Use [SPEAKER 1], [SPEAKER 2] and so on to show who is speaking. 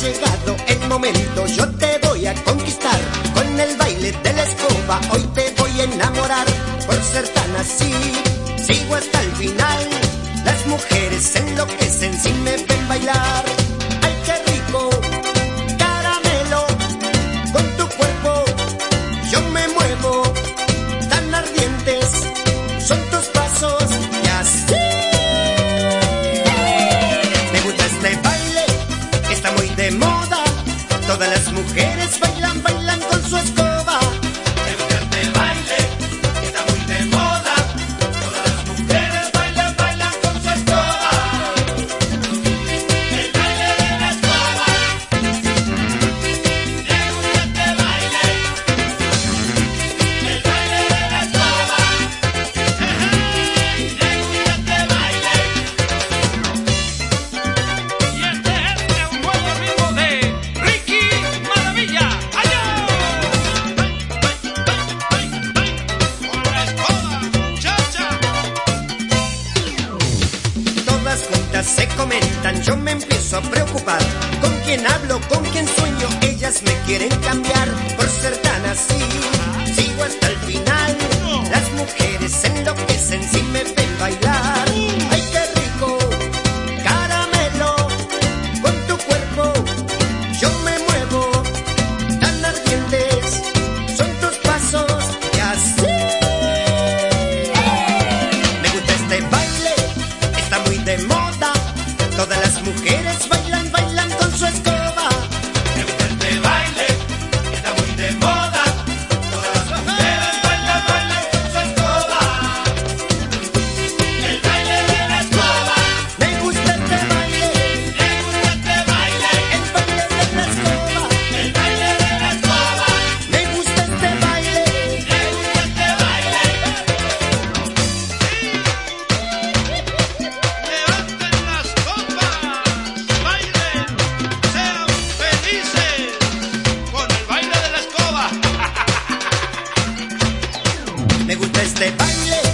[SPEAKER 1] Llegado el momento, yo te voy a conquistar. Con el baile de la escoba, hoy te voy a enamorar. Por ser tan así, sigo hasta el final. Las mujeres enloquecen si me ven bailar. Yo me empiezo a preocupar. ¿Con quién hablo? ¿Con quién sueño? Ellas me quieren cambiar por ser tan así. Sigo hasta el final. Las mujeres enloquecen Me este baile.